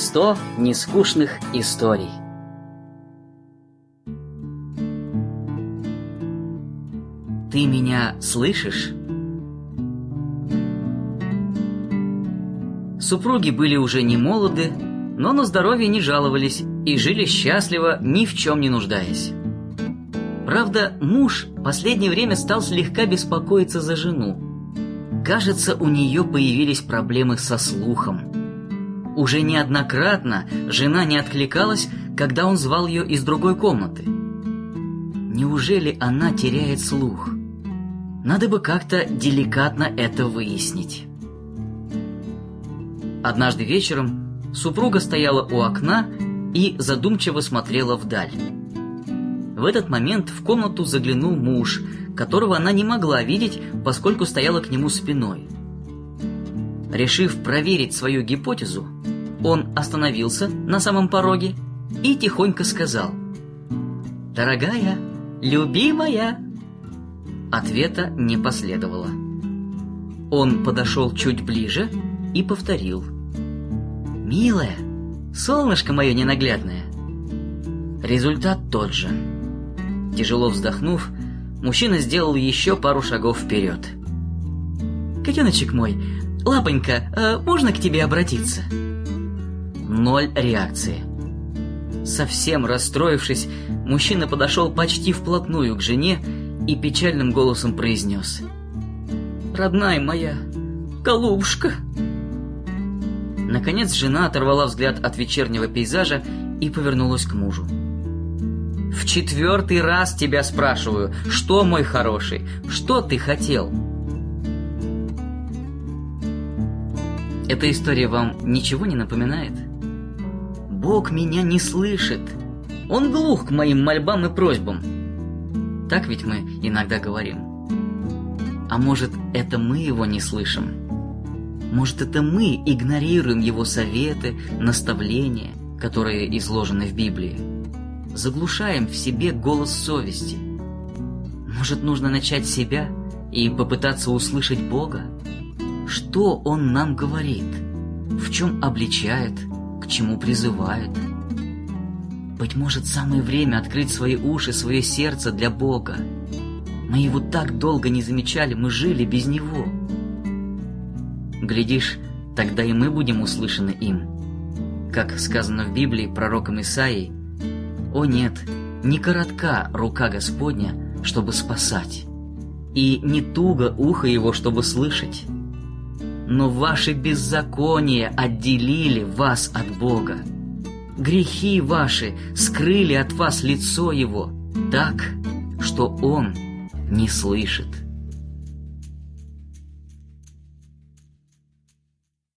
Сто нескучных историй. Ты меня слышишь? Супруги были уже не молоды, но на здоровье не жаловались и жили счастливо, ни в чем не нуждаясь. Правда, муж в последнее время стал слегка беспокоиться за жену. Кажется, у нее появились проблемы со слухом. Уже неоднократно жена не откликалась, когда он звал ее из другой комнаты. Неужели она теряет слух? Надо бы как-то деликатно это выяснить. Однажды вечером супруга стояла у окна и задумчиво смотрела вдаль. В этот момент в комнату заглянул муж, которого она не могла видеть, поскольку стояла к нему спиной. Решив проверить свою гипотезу, он остановился на самом пороге и тихонько сказал «Дорогая, любимая!» Ответа не последовало. Он подошел чуть ближе и повторил «Милая, солнышко мое ненаглядное!» Результат тот же. Тяжело вздохнув, мужчина сделал еще пару шагов вперед. «Котеночек мой, лапонька, а можно к тебе обратиться?» Ноль реакции. Совсем расстроившись, мужчина подошел почти вплотную к жене и печальным голосом произнес. «Родная моя, голубушка!» Наконец жена оторвала взгляд от вечернего пейзажа и повернулась к мужу. «В четвертый раз тебя спрашиваю, что, мой хороший, что ты хотел?» Эта история вам ничего не напоминает? Бог меня не слышит. Он глух к моим мольбам и просьбам. Так ведь мы иногда говорим. А может, это мы его не слышим? Может, это мы игнорируем его советы, наставления, которые изложены в Библии? Заглушаем в себе голос совести? Может, нужно начать себя и попытаться услышать Бога? Что Он нам говорит? В чем обличает? Чему призывает. Быть может, самое время открыть свои уши, свое сердце для Бога. Мы его так долго не замечали, мы жили без него. Глядишь, тогда и мы будем услышаны им. Как сказано в Библии пророком Исаией, «О нет, не коротка рука Господня, чтобы спасать, и не туго ухо его, чтобы слышать» но ваши беззакония отделили вас от Бога. Грехи ваши скрыли от вас лицо Его так, что Он не слышит.